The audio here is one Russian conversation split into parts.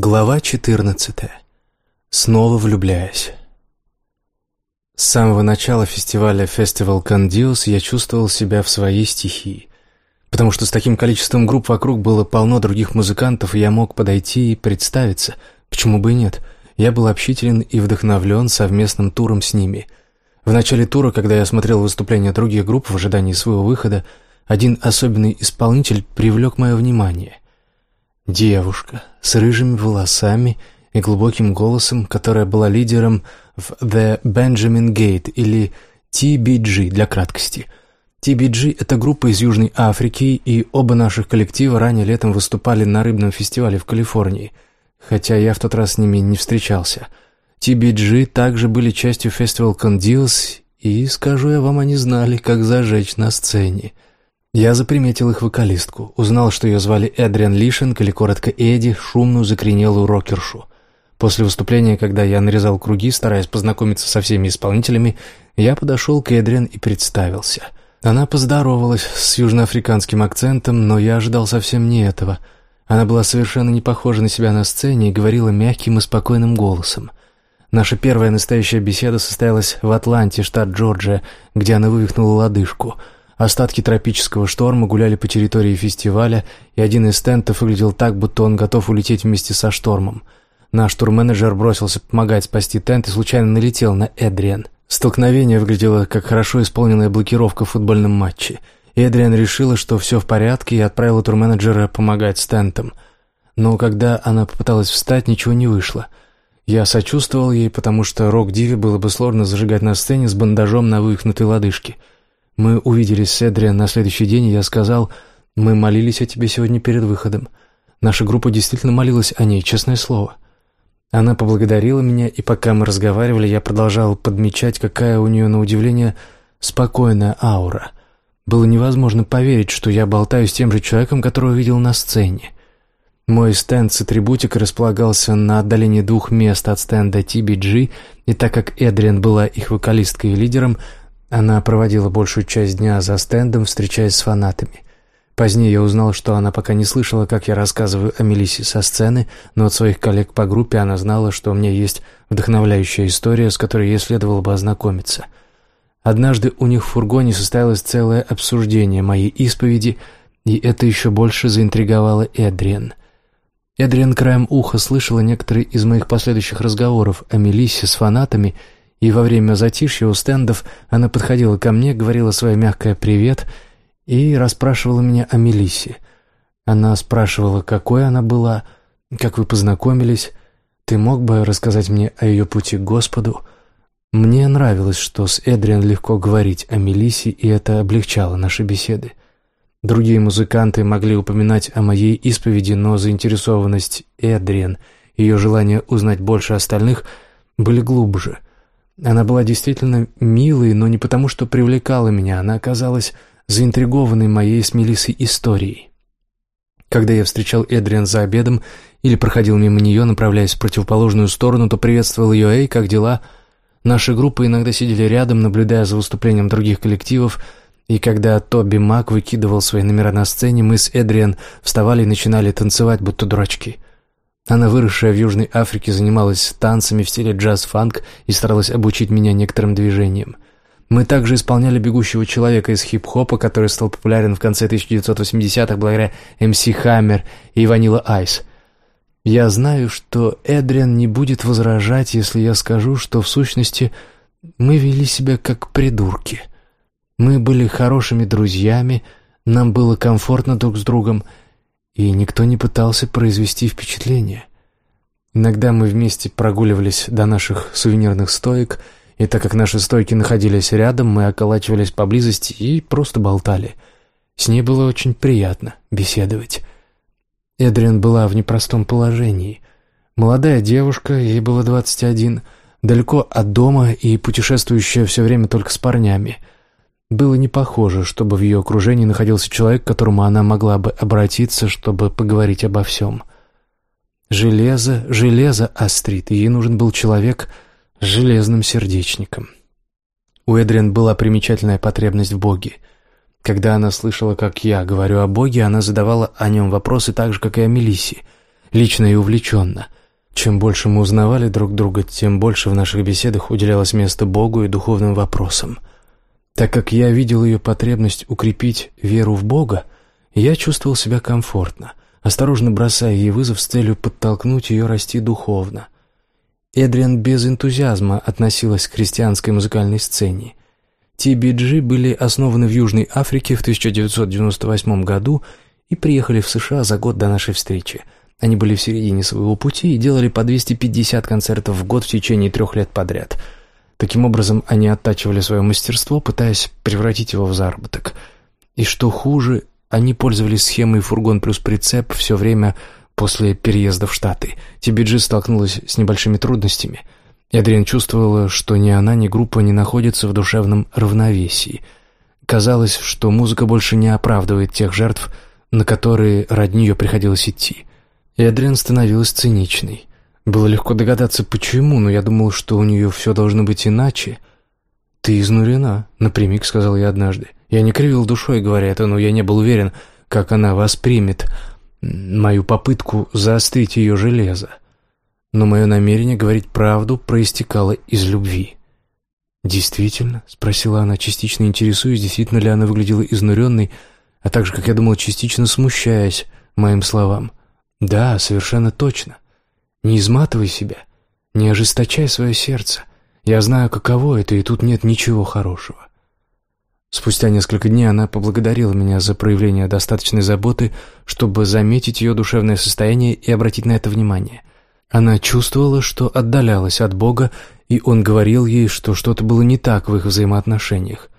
Глава 14. Снова влюбляясь. С самого начала фестиваля Festival Condios я чувствовал себя в своей стихии, потому что с таким количеством групп вокруг было полно других музыкантов, и я мог подойти и представиться, почему бы и нет. Я был общителен и вдохновлен совместным туром с ними. В начале тура, когда я смотрел выступления других групп в ожидании своего выхода, один особенный исполнитель привлек мое внимание — Девушка с рыжими волосами и глубоким голосом, которая была лидером в The Benjamin Gate или TBG для краткости. TBG — это группа из Южной Африки, и оба наших коллектива ранее летом выступали на рыбном фестивале в Калифорнии, хотя я в тот раз с ними не встречался. TBG также были частью фестиваля Condeals, и, скажу я вам, они знали, как зажечь на сцене — я заприметил их вокалистку, узнал, что ее звали Эдриан Лишинг или коротко Эдди, шумную закоренелую рокершу. После выступления, когда я нарезал круги, стараясь познакомиться со всеми исполнителями, я подошел к Эдриан и представился. Она поздоровалась с южноафриканским акцентом, но я ожидал совсем не этого. Она была совершенно не похожа на себя на сцене и говорила мягким и спокойным голосом. Наша первая настоящая беседа состоялась в Атланте, штат Джорджия, где она вывихнула лодыжку — Остатки тропического шторма гуляли по территории фестиваля, и один из тентов выглядел так, будто он готов улететь вместе со штормом. Наш турменеджер бросился помогать спасти тент и случайно налетел на Эдриан. Столкновение выглядело как хорошо исполненная блокировка в футбольном матче. Эдриан решила, что все в порядке, и отправила турменеджера помогать с. Но когда она попыталась встать, ничего не вышло. Я сочувствовал ей, потому что рок-диве было бы сложно зажигать на сцене с бандажом на вывихнутой лодыжке — мы увиделись с Эдриан на следующий день, и я сказал, мы молились о тебе сегодня перед выходом. Наша группа действительно молилась о ней, честное слово. Она поблагодарила меня, и пока мы разговаривали, я продолжал подмечать, какая у нее, на удивление, спокойная аура. Было невозможно поверить, что я болтаю с тем же человеком, которого видел на сцене. Мой стенд с атрибутикой располагался на отдалении двух мест от стенда TBG, и так как Эдриан была их вокалисткой и лидером, она проводила большую часть дня за стендом, встречаясь с фанатами. Позднее я узнал, что она пока не слышала, как я рассказываю о Мелиссе со сцены, но от своих коллег по группе она знала, что у меня есть вдохновляющая история, с которой ей следовало бы ознакомиться. Однажды у них в фургоне состоялось целое обсуждение моей исповеди, и это еще больше заинтриговало Эдриан. Эдриан краем уха слышала некоторые из моих последующих разговоров о Мелиссе с фанатами — и во время затишья у стендов она подходила ко мне, говорила свое мягкое «привет» и расспрашивала меня о Мелиссе. Она спрашивала, какой она была, как вы познакомились, ты мог бы рассказать мне о ее пути к Господу? Мне нравилось, что с Эдриан легко говорить о Мелиссе, и это облегчало наши беседы. Другие музыканты могли упоминать о моей исповеди, но заинтересованность Эдриан, ее желание узнать больше остальных были глубже — она была действительно милой, но не потому, что привлекала меня, она оказалась заинтригованной моей с Мелиссой историей. Когда я встречал Эдриан за обедом или проходил мимо нее, направляясь в противоположную сторону, то приветствовал ее «Эй, как дела?». Наши группы иногда сидели рядом, наблюдая за выступлением других коллективов, и когда Тоби Мак выкидывал свои номера на сцене, мы с Эдриан вставали и начинали танцевать, будто дурачки – она, выросшая в Южной Африке, занималась танцами в стиле джаз-фанк и старалась обучить меня некоторым движениям. Мы также исполняли «Бегущего человека» из хип-хопа, который стал популярен в конце 1980-х благодаря МС Хаммер и Ванила Айс. Я знаю, что Эдриан не будет возражать, если я скажу, что в сущности мы вели себя как придурки. Мы были хорошими друзьями, нам было комфортно друг с другом — и никто не пытался произвести впечатление. Иногда мы вместе прогуливались до наших сувенирных стоек, и так как наши стойки находились рядом, мы околачивались поблизости и просто болтали. С ней было очень приятно беседовать. Эдриан была в непростом положении. Молодая девушка, ей было 21, далеко от дома и путешествующая все время только с парнями — было не похоже, чтобы в ее окружении находился человек, к которому она могла бы обратиться, чтобы поговорить обо всем. Железо, железо острит, ей нужен был человек с железным сердечником. У Эдриан была примечательная потребность в Боге. Когда она слышала, как я говорю о Боге, она задавала о нем вопросы так же, как и о Мелиссе. лично и увлеченно. Чем больше мы узнавали друг друга, тем больше в наших беседах уделялось место Богу и духовным вопросам. Так как я видел ее потребность укрепить веру в Бога, я чувствовал себя комфортно, осторожно бросая ей вызов с целью подтолкнуть ее расти духовно. Эдриан без энтузиазма относилась к христианской музыкальной сцене. TBG были основаны в Южной Африке в 1998 году и приехали в США за год до нашей встречи. Они были в середине своего пути и делали по 250 концертов в год в течение трех лет подряд. Таким образом, они оттачивали свое мастерство, пытаясь превратить его в заработок. И что хуже, они пользовались схемой «фургон плюс прицеп» все время после переезда в Штаты. TBG столкнулась с небольшими трудностями – Эдриан чувствовала, что ни она, ни группа не находятся в душевном равновесии. Казалось, что музыка больше не оправдывает тех жертв, на которые ради нее приходилось идти. Эдриан становилась циничной. Было легко догадаться, почему, но я думал, что у нее все должно быть иначе. «Ты изнурена», — напрямик сказал я однажды. Я не кривил душой, говоря это, но я не был уверен, как она воспримет мою попытку заострить ее железо но мое намерение говорить правду проистекало из любви. «Действительно?» — спросила она, частично интересуясь, действительно ли она выглядела изнуренной, а также, как я думал, частично смущаясь моим словам. «Да, совершенно точно. Не изматывай себя, не ожесточай свое сердце. Я знаю, каково это, и тут нет ничего хорошего». Спустя несколько дней она поблагодарила меня за проявление достаточной заботы, чтобы заметить ее душевное состояние и обратить на это внимание. Она чувствовала, что отдалялась от Бога, и он говорил ей, что что-то было не так в их взаимоотношениях.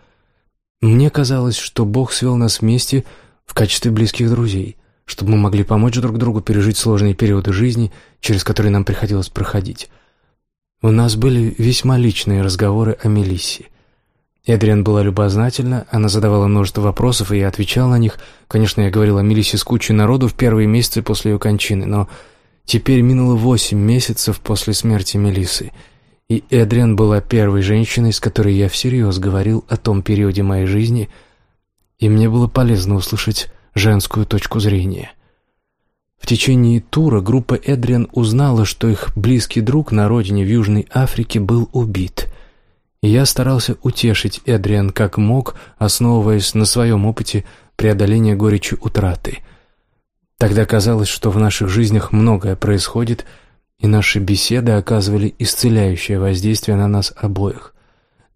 Мне казалось, что Бог свел нас вместе в качестве близких друзей, чтобы мы могли помочь друг другу пережить сложные периоды жизни, через которые нам приходилось проходить. У нас были весьма личные разговоры о Мелиссе. Эдриан была любознательна, она задавала множество вопросов, и я отвечал на них. Конечно, я говорил о Мелиссе с кучей народу в первые месяцы после ее кончины, но Теперь минуло восемь месяцев после смерти Мелисы, и Эдриан была первой женщиной, с которой я всерьез говорил о том периоде моей жизни, и мне было полезно услышать женскую точку зрения. В течение тура группа Эдриан узнала, что их близкий друг на родине в Южной Африке был убит. И я старался утешить Эдриан как мог, основываясь на своем опыте преодоления горечи утраты – Тогда казалось, что в наших жизнях многое происходит, и наши беседы оказывали исцеляющее воздействие на нас обоих.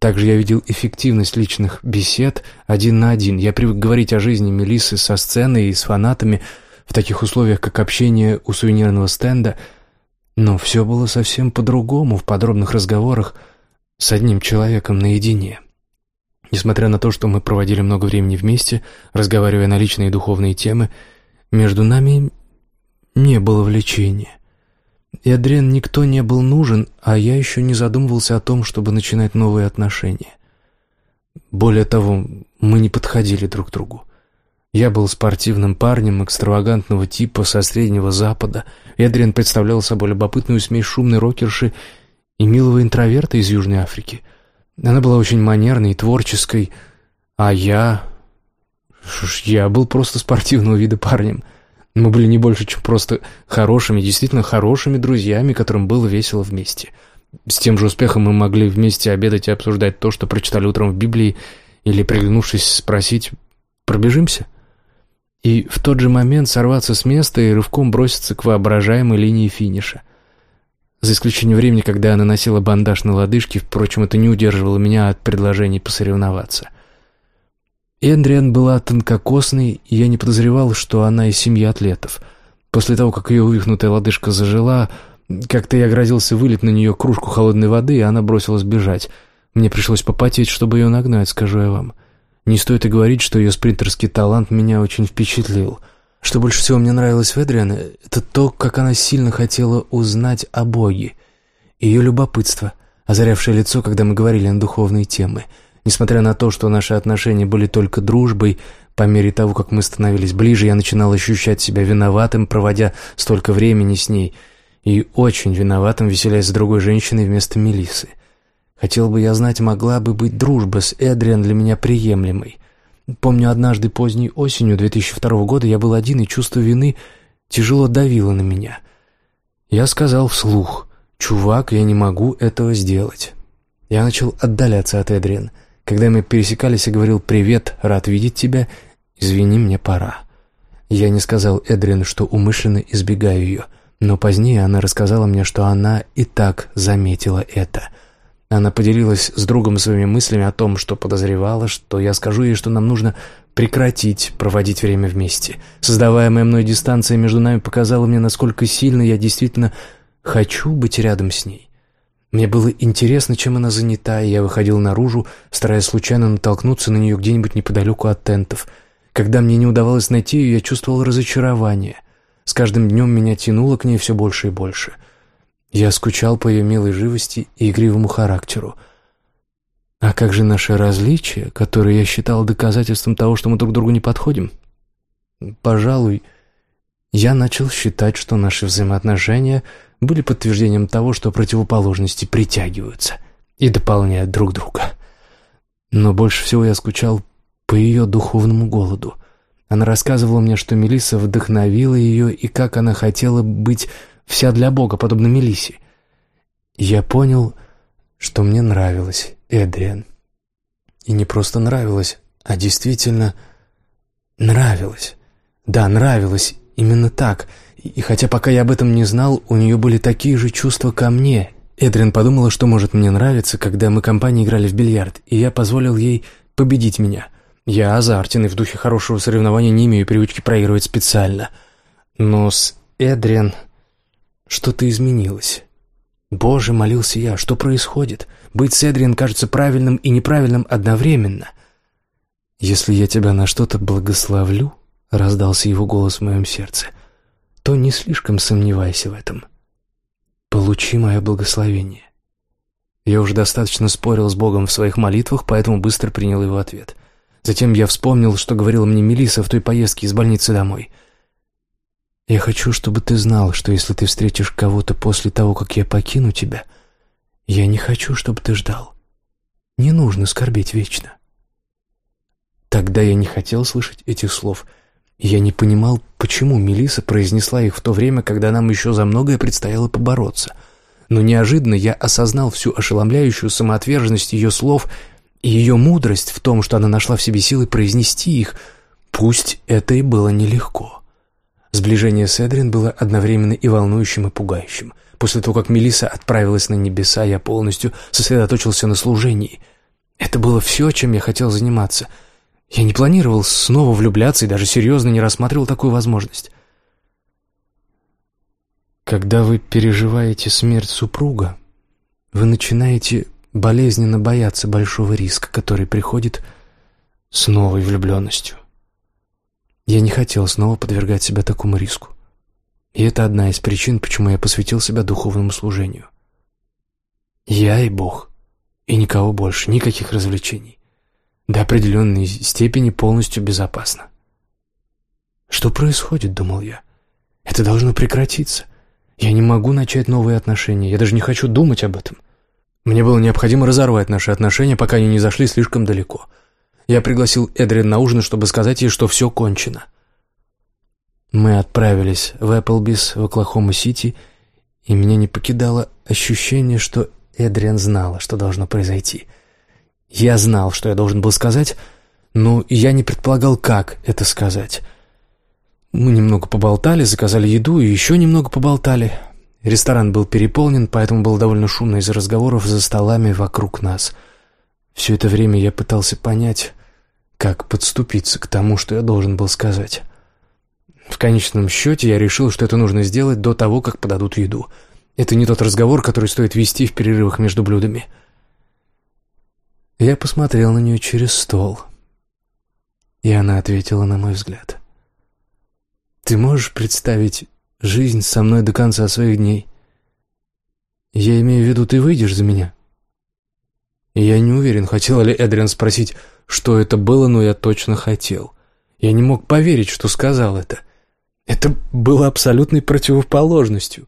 Также я видел эффективность личных бесед один на один. Я привык говорить о жизни Мелисы со сцены и с фанатами в таких условиях, как общение у сувенирного стенда, но все было совсем по-другому в подробных разговорах с одним человеком наедине. Несмотря на то, что мы проводили много времени вместе, разговаривая на личные и духовные темы, между нами не было влечения. И Адриан никто не был нужен, а я еще не задумывался о том, чтобы начинать новые отношения. Более того, мы не подходили друг другу. Я был спортивным парнем экстравагантного типа со Среднего Запада. Эдриан представлял собой любопытную смесь шумной рокерши и милого интроверта из Южной Африки. Она была очень манерной и творческой, а я... Я был просто спортивного вида парнем. Мы были не больше, чем просто хорошими, действительно хорошими друзьями, которым было весело вместе. С тем же успехом мы могли вместе обедать и обсуждать то, что прочитали утром в Библии, или, приглянувшись, спросить «пробежимся?» И в тот же момент сорваться с места и рывком броситься к воображаемой линии финиша. За исключением времени, когда она носила бандаж на лодыжке, впрочем, это не удерживало меня от предложений посоревноваться – Эндриан была тонкокосной, и я не подозревал, что она из семьи атлетов. После того, как ее увихнутая лодыжка зажила, как-то я грозился вылить на нее кружку холодной воды, и она бросилась бежать. Мне пришлось попотеть, чтобы ее нагнать, скажу я вам. Не стоит и говорить, что ее спринтерский талант меня очень впечатлил. Что больше всего мне нравилось в Эдриане, это то, как она сильно хотела узнать о Боге. Ее любопытство, озарявшее лицо, когда мы говорили на духовные темы — Несмотря на то, что наши отношения были только дружбой, по мере того, как мы становились ближе, я начинал ощущать себя виноватым, проводя столько времени с ней, и очень виноватым, веселясь с другой женщиной вместо Мелисы. Хотел бы я знать, могла бы быть дружба с Эдриан для меня приемлемой. Помню, однажды поздней осенью 2002 года я был один, и чувство вины тяжело давило на меня — Я сказал вслух, «Чувак, я не могу этого сделать». Я начал отдаляться от Эдриан. Когда мы пересекались, я говорил «Привет, рад видеть тебя, извини, мне пора». Я не сказал Эдриан, что умышленно избегаю ее, но позднее она рассказала мне, что она и так заметила это. Она поделилась с другом своими мыслями о том, что подозревала, что я скажу ей, что нам нужно прекратить проводить время вместе. Создаваемая мной дистанция между нами показала мне, насколько сильно я действительно хочу быть рядом с ней. Мне было интересно, чем она занята, и я выходил наружу, стараясь случайно натолкнуться на нее где-нибудь неподалеку от тентов. Когда мне не удавалось найти ее, я чувствовал разочарование. С каждым днем меня тянуло к ней все больше и больше. Я скучал по ее милой живости и игривому характеру. А как же наши различия, которые я считал доказательством того, что мы друг другу не подходим? Пожалуй, я начал считать, что наши взаимоотношения были подтверждением того, что противоположности притягиваются и дополняют друг друга. Но больше всего я скучал по ее духовному голоду. Она рассказывала мне, что Мелисса вдохновила ее и как она хотела быть вся для Бога, подобно Мелиссе. Я понял, что мне нравилось Эдриан. И не просто нравилось, а действительно нравилось. Да, нравилось, именно так. И хотя пока я об этом не знал, у нее были такие же чувства ко мне. Эдриан подумала, что может мне нравиться, когда мы компанией играли в бильярд, и я позволил ей победить меня. Я азартен и в духе хорошего соревнования не имею привычки проигрывать специально. Но с Эдриан что-то изменилось. «Боже», — молился я, — «что происходит? Быть с Эдриан кажется правильным и неправильным одновременно». «Если я тебя на что-то благословлю», — раздался его голос в моем сердце, — «то не слишком сомневайся в этом. Получи мое благословение». Я уже достаточно спорил с Богом в своих молитвах, поэтому быстро принял его ответ. Затем я вспомнил, что говорила мне Мелиса в той поездке из больницы домой — я хочу, чтобы ты знал, что если ты встретишь кого-то после того, как я покину тебя, я не хочу, чтобы ты ждал. Не нужно скорбеть вечно. Тогда я не хотел слышать этих слов. Я не понимал, почему Мелиса произнесла их в то время, когда нам еще за многое предстояло побороться. Но неожиданно я осознал всю ошеломляющую самоотверженность ее слов и ее мудрость в том, что она нашла в себе силы произнести их, пусть это и было нелегко. Сближение с Эдрин было одновременно и волнующим, и пугающим. После того, как Мелиса отправилась на небеса, я полностью сосредоточился на служении. Это было все, чем я хотел заниматься. Я не планировал снова влюбляться и даже серьезно не рассматривал такую возможность. Когда вы переживаете смерть супруга, вы начинаете болезненно бояться большого риска, который приходит с новой влюбленностью. Я не хотел снова подвергать себя такому риску. И это одна из причин, почему я посвятил себя духовному служению. Я и Бог. И никого больше, никаких развлечений. До определенной степени полностью безопасно. «Что происходит?» — думал я. «Это должно прекратиться. Я не могу начать новые отношения. Я даже не хочу думать об этом. Мне было необходимо разорвать наши отношения, пока они не зашли слишком далеко. Я пригласил Эдрин на ужин, чтобы сказать ей, что все кончено. Мы отправились в Эпплбис в Оклахома-Сити, и меня не покидало ощущение, что Эдриан знала, что должно произойти. Я знал, что я должен был сказать, но я не предполагал, как это сказать. Мы немного поболтали, заказали еду и еще немного поболтали. Ресторан был переполнен, поэтому было довольно шумно из-за разговоров за столами вокруг нас — все это время я пытался понять, как подступиться к тому, что я должен был сказать. В конечном счете я решил, что это нужно сделать до того, как подадут еду. Это не тот разговор, который стоит вести в перерывах между блюдами. Я посмотрел на нее через стол, и она ответила на мой взгляд. «Ты можешь представить жизнь со мной до конца своих дней? Я имею в виду, ты выйдешь за меня?» я не уверен, хотела ли Эдриан спросить, что это было, но я точно хотел. Я не мог поверить, что сказал это. Это было абсолютной противоположностью.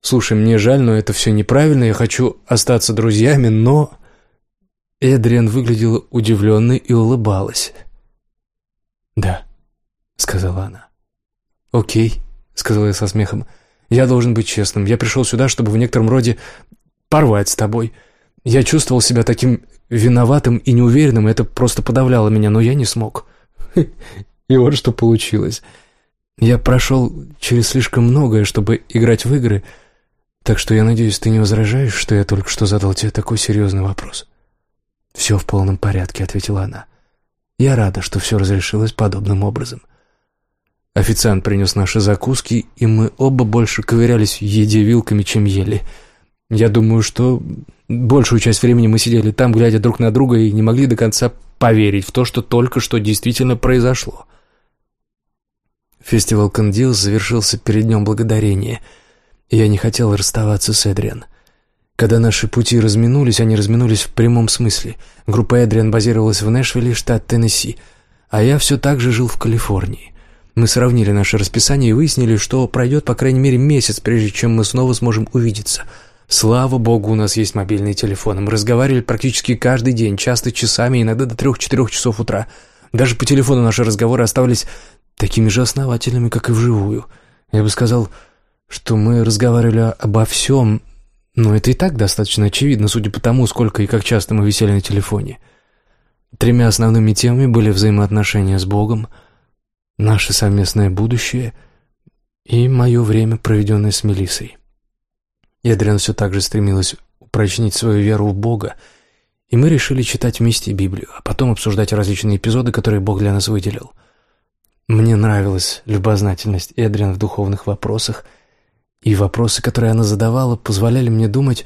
Слушай, мне жаль, но это все неправильно, я хочу остаться друзьями, но... Эдриан выглядела удивленной и улыбалась. «Да», — сказала она. «Окей», — сказала я со смехом. Я должен быть честным. Я пришел сюда, чтобы в некотором роде порвать с тобой. Я чувствовал себя таким виноватым и неуверенным, и это просто подавляло меня, но я не смог. И вот что получилось. Я прошел через слишком многое, чтобы играть в игры, так что я надеюсь, ты не возражаешь, что я только что задал тебе такой серьезный вопрос. «Все в полном порядке», — ответила она. «Я рада, что все разрешилось подобным образом». Официант принес наши закуски, и мы оба больше ковырялись в еде вилками, чем ели. Я думаю, что большую часть времени мы сидели там, глядя друг на друга, и не могли до конца поверить в то, что только что действительно произошло. Фестиваль Кандилс завершился перед Днем Благодарения, и я не хотел расставаться с Эдриан. Когда наши пути разминулись, они разминулись в прямом смысле. Группа Эдриан базировалась в Нэшвилле, штат Теннесси, а я все так же жил в Калифорнии. Мы сравнили наше расписание и выяснили, что пройдет по крайней мере месяц, прежде чем мы снова сможем увидеться. Слава богу, у нас есть мобильные телефоны. Мы разговаривали практически каждый день, часто часами, иногда до трех-четырех часов утра. Даже по телефону наши разговоры оставались такими же основательными, как и вживую. Я бы сказал, что мы разговаривали обо всем, но это и так достаточно очевидно, судя по тому, сколько и как часто мы висели на телефоне. Тремя основными темами были взаимоотношения с Богом, наше совместное будущее и мое время, проведенное с Мелиссой. Эдриан все так же стремилась упрочнить свою веру в Бога, и мы решили читать вместе Библию, а потом обсуждать различные эпизоды, которые Бог для нас выделил. Мне нравилась любознательность Эдриан в духовных вопросах – и вопросы, которые она задавала, позволяли мне думать,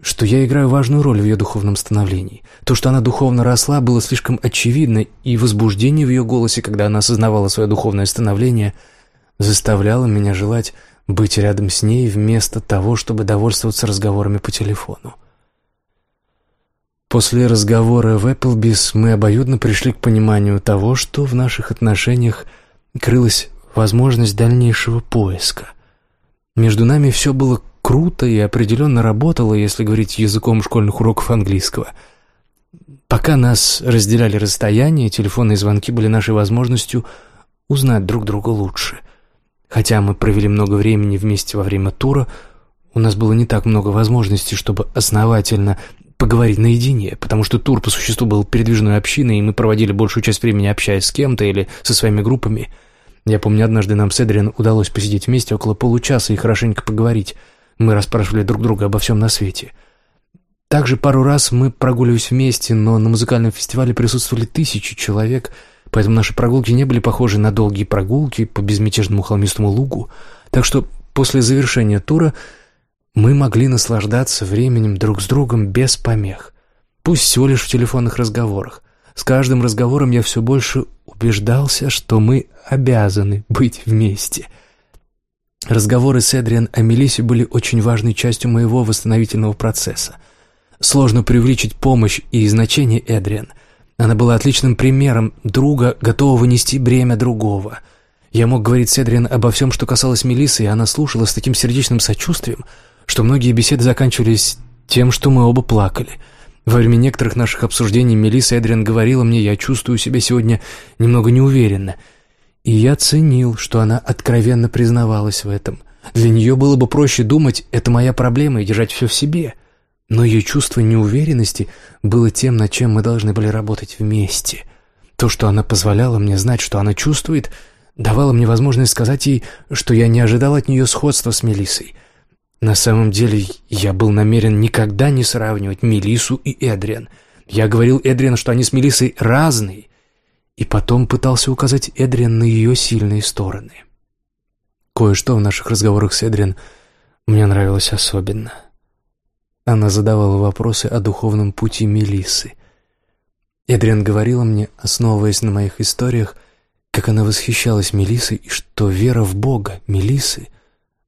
что я играю важную роль в ее духовном становлении. То, что она духовно росла, было слишком очевидно, и возбуждение в ее голосе, когда она осознавала свое духовное становление, заставляло меня желать быть рядом с ней вместо того, чтобы довольствоваться разговорами по телефону. После разговора в Эпплбис мы обоюдно пришли к пониманию того, что в наших отношениях крылась возможность дальнейшего поиска — между нами все было круто и определенно работало, если говорить языком школьных уроков английского. Пока нас разделяли расстояние, телефонные звонки были нашей возможностью узнать друг друга лучше. Хотя мы провели много времени вместе во время тура, у нас было не так много возможностей, чтобы основательно поговорить наедине, потому что тур по существу был передвижной общиной, и мы проводили большую часть времени общаясь с кем-то или со своими группами – я помню, однажды нам с Эдриан удалось посидеть вместе около получаса и хорошенько поговорить. Мы расспрашивали друг друга обо всем на свете. Также пару раз мы прогуливались вместе, но на музыкальном фестивале присутствовали тысячи человек, поэтому наши прогулки не были похожи на долгие прогулки по безмятежному холмистому лугу. Так что после завершения тура мы могли наслаждаться временем друг с другом без помех. Пусть всего лишь в телефонных разговорах. С каждым разговором я все больше убеждался, что мы обязаны быть вместе. Разговоры с Эдриан о Мелисе были очень важной частью моего восстановительного процесса. Сложно привлечь помощь и значение Эдриан. Она была отличным примером друга, готового нести бремя другого. Я мог говорить с Эдриан обо всем, что касалось Мелисы, и она слушала с таким сердечным сочувствием, что многие беседы заканчивались тем, что мы оба плакали — во время некоторых наших обсуждений Мелисса Эдриан говорила мне, я чувствую себя сегодня немного неуверенно. И я ценил, что она откровенно признавалась в этом. Для нее было бы проще думать, это моя проблема, и держать все в себе. Но ее чувство неуверенности было тем, над чем мы должны были работать вместе. То, что она позволяла мне знать, что она чувствует, давало мне возможность сказать ей, что я не ожидал от нее сходства с Мелиссой. На самом деле, я был намерен никогда не сравнивать Мелису и Эдриан. Я говорил Эдриан, что они с Мелисой разные, и потом пытался указать Эдриан на ее сильные стороны. Кое-что в наших разговорах с Эдриан мне нравилось особенно. Она задавала вопросы о духовном пути Мелисы. Эдриан говорила мне, основываясь на моих историях, как она восхищалась Мелисой и что вера в Бога Мелисы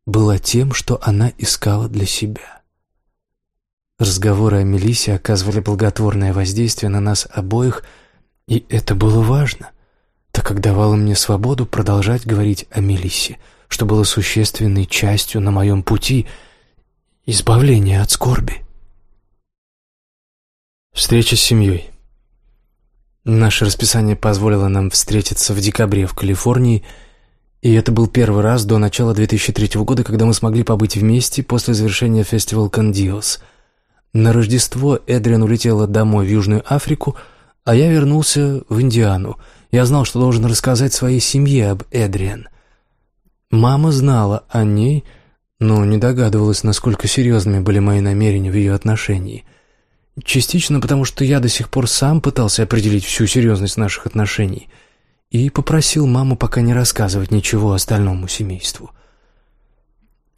было тем, что она искала для себя. Разговоры о Мелисе оказывали благотворное воздействие на нас обоих, и это было важно, так как давало мне свободу продолжать говорить о Мелисе, что было существенной частью на моем пути избавления от скорби. Встреча с семьей. Наше расписание позволило нам встретиться в декабре в Калифорнии – И это был первый раз до начала 2003 года, когда мы смогли побыть вместе после завершения фестиваля «Кандиос». На Рождество Эдриан улетела домой в Южную Африку, а я вернулся в Индиану. Я знал, что должен рассказать своей семье об Эдриан. Мама знала о ней, но не догадывалась, насколько серьезными были мои намерения в ее отношении. Частично потому, что я до сих пор сам пытался определить всю серьезность наших отношений — и попросил маму пока не рассказывать ничего остальному семейству.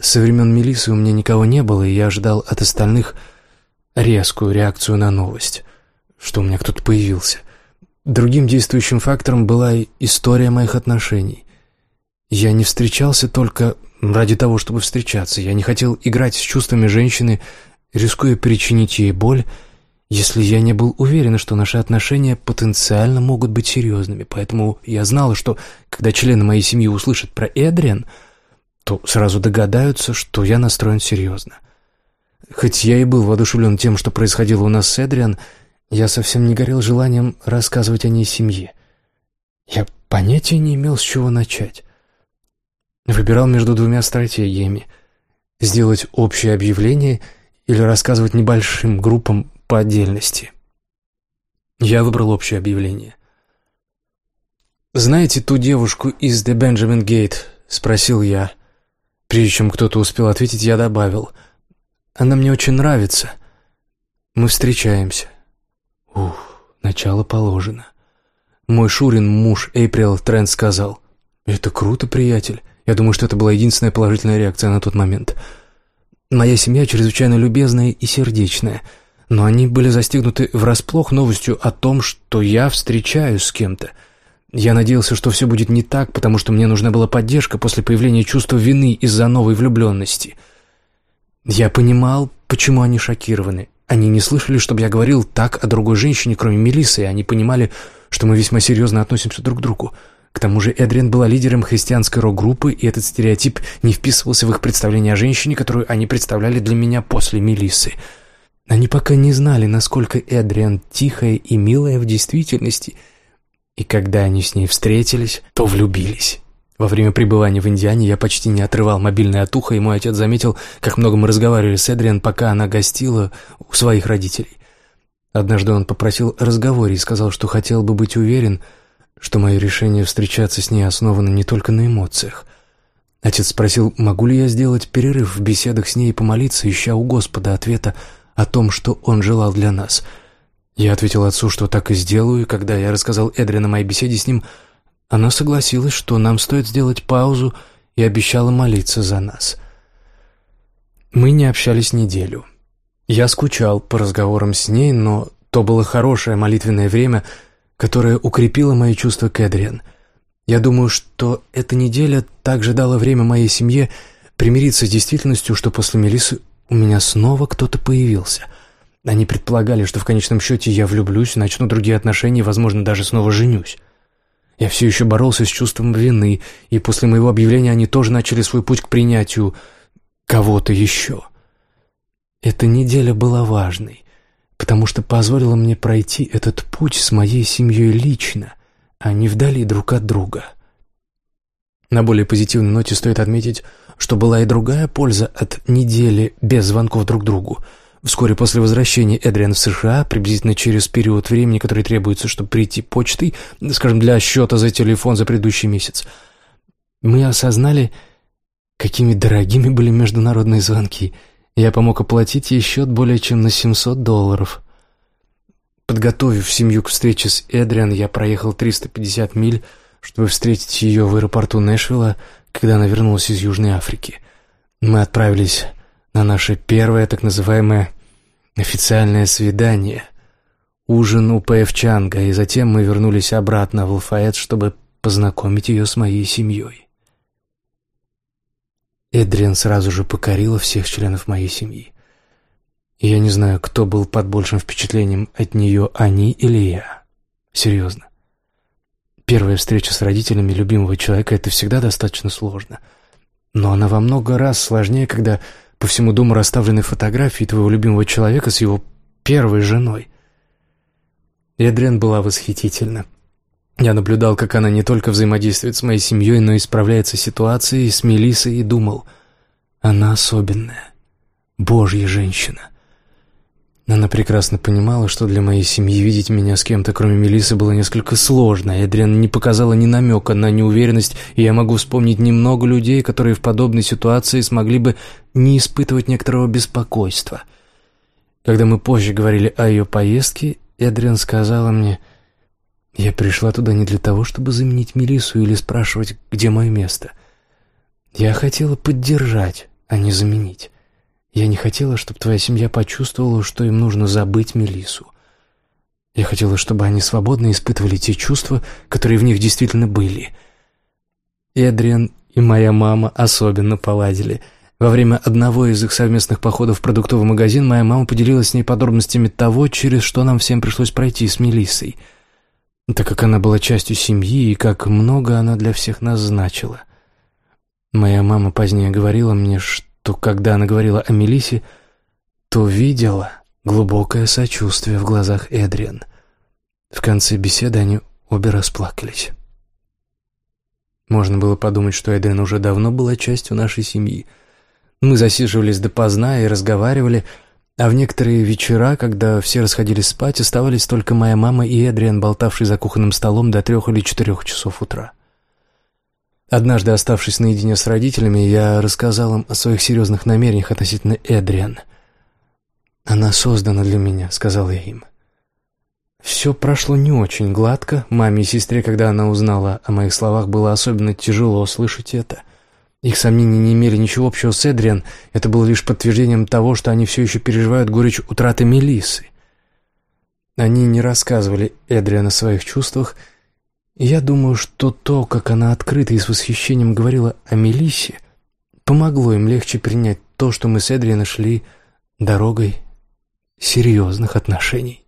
Со времен Мелисы у меня никого не было, и я ожидал от остальных резкую реакцию на новость, что у меня кто-то появился. Другим действующим фактором была история моих отношений. Я не встречался только ради того, чтобы встречаться. Я не хотел играть с чувствами женщины, рискуя причинить ей боль, если я не был уверен, что наши отношения потенциально могут быть серьезными. Поэтому я знала, что когда члены моей семьи услышат про Эдриан, то сразу догадаются, что я настроен серьезно. Хоть я и был воодушевлен тем, что происходило у нас с Эдриан, я совсем не горел желанием рассказывать о ней семье. Я понятия не имел, с чего начать. Выбирал между двумя стратегиями — сделать общее объявление или рассказывать небольшим группам по отдельности. Я выбрал общее объявление. «Знаете ту девушку из The Benjamin Gate?» — спросил я. Прежде чем кто-то успел ответить, я добавил. «Она мне очень нравится. Мы встречаемся». Ух, начало положено. Мой Шурин, муж Эйприл Трент, сказал. «Это круто, приятель. Я думаю, что это была единственная положительная реакция на тот момент. Моя семья чрезвычайно любезная и сердечная» но они были застигнуты врасплох новостью о том, что я встречаюсь с кем-то. Я надеялся, что все будет не так, потому что мне нужна была поддержка после появления чувства вины из-за новой влюбленности. Я понимал, почему они шокированы. Они не слышали, чтобы я говорил так о другой женщине, кроме Мелиссы, и они понимали, что мы весьма серьезно относимся друг к другу. К тому же Эдриан была лидером христианской рок-группы, и этот стереотип не вписывался в их представление о женщине, которую они представляли для меня после Мелиссы. Они пока не знали, насколько Эдриан тихая и милая в действительности, и когда они с ней встретились, то влюбились. Во время пребывания в Индиане я почти не отрывал мобильное от уха, и мой отец заметил, как много мы разговаривали с Эдриан, пока она гостила у своих родителей. Однажды он попросил о разговоре и сказал, что хотел бы быть уверен, что мое решение встречаться с ней основано не только на эмоциях. Отец спросил, могу ли я сделать перерыв в беседах с ней и помолиться, ища у Господа ответа о том, что он желал для нас. Я ответил отцу, что так и сделаю, и когда я рассказал Эдрин о моей беседе с ним, она согласилась, что нам стоит сделать паузу и обещала молиться за нас. Мы не общались неделю. Я скучал по разговорам с ней, но то было хорошее молитвенное время, которое укрепило мои чувства к Эдриан. Я думаю, что эта неделя также дала время моей семье примириться с действительностью, что после Мелисы у меня снова кто-то появился. Они предполагали, что в конечном счете я влюблюсь, начну другие отношения и, возможно, даже снова женюсь. Я все еще боролся с чувством вины, и после моего объявления они тоже начали свой путь к принятию кого-то еще. Эта неделя была важной, потому что позволила мне пройти этот путь с моей семьей лично, а не вдали друг от друга. На более позитивной ноте стоит отметить, что была и другая польза от недели без звонков друг другу. Вскоре после возвращения Эдриан в США, приблизительно через период времени, который требуется, чтобы прийти почтой, скажем, для счета за телефон за предыдущий месяц, мы осознали, какими дорогими были международные звонки. Я помог оплатить ей счет более чем на 700 долларов. Подготовив семью к встрече с Эдриан, я проехал 350 миль, чтобы встретить ее в аэропорту Нэшвилла, когда она вернулась из Южной Африки. Мы отправились на наше первое так называемое официальное свидание, ужин у П.Ф. Чанга, и затем мы вернулись обратно в Алфаэт, чтобы познакомить ее с моей семьей. Эдриан сразу же покорила всех членов моей семьи. Я не знаю, кто был под большим впечатлением от нее, они или я. Серьезно. Первая встреча с родителями любимого человека — это всегда достаточно сложно. Но она во много раз сложнее, когда по всему дому расставлены фотографии твоего любимого человека с его первой женой. Эдриан была восхитительна. Я наблюдал, как она не только взаимодействует с моей семьей, но и справляется с ситуацией, с Мелиссой, и думал, она особенная, божья женщина. Она прекрасно понимала, что для моей семьи видеть меня с кем-то, кроме Мелисы, было несколько сложно. Эдриан не показала ни намека на неуверенность, и я могу вспомнить немного людей, которые в подобной ситуации смогли бы не испытывать некоторого беспокойства. Когда мы позже говорили о ее поездке, Эдриан сказала мне — я пришла туда не для того, чтобы заменить Мелису или спрашивать, где мое место. Я хотела поддержать, а не заменить. Я не хотела, чтобы твоя семья почувствовала, что им нужно забыть Мелису. Я хотела, чтобы они свободно испытывали те чувства, которые в них действительно были. Эдриан и моя мама особенно поладили. Во время одного из их совместных походов в продуктовый магазин моя мама поделилась с ней подробностями того, через что нам всем пришлось пройти с Мелиссой — так как она была частью семьи и как много она для всех нас значила. Моя мама позднее говорила мне, что когда она говорила о Мелисе, то видела глубокое сочувствие в глазах Эдриан. В конце беседы они обе расплакались. Можно было подумать, что Эдриан уже давно была частью нашей семьи. Мы засиживались допоздна и разговаривали, а в некоторые вечера, когда все расходились спать, оставались только моя мама и Эдриан, болтавшие за кухонным столом до трех или четырех часов утра. Однажды, оставшись наедине с родителями, я рассказал им о своих серьезных намерениях относительно Эдриан. «Она создана для меня», — сказал я им. Все прошло не очень гладко. Маме и сестре, когда она узнала о моих словах, было особенно тяжело слышать это. Их сомнения не имели ничего общего с Эдриан, это было лишь подтверждением того, что они все еще переживают горечь утраты Мелисы. Они не рассказывали Эдриан о своих чувствах, я думаю, что то, как она открыто и с восхищением говорила о Мелисе, помогло им легче принять то, что мы с Эдриан шли дорогой серьезных отношений.